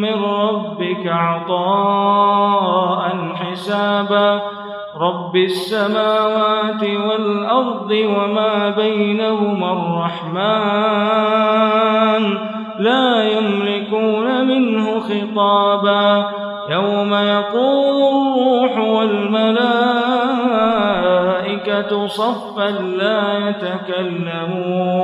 من ربك عطاء حسابا رب السماوات والأرض وما بينهما الرحمن لا يملكون منه خطابا يوم يقول الروح والملائكة صفا لا يتكلمون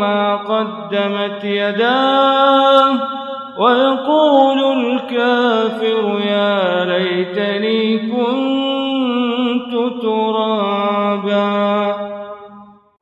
ما قدمت يداه ويقول الكافر يا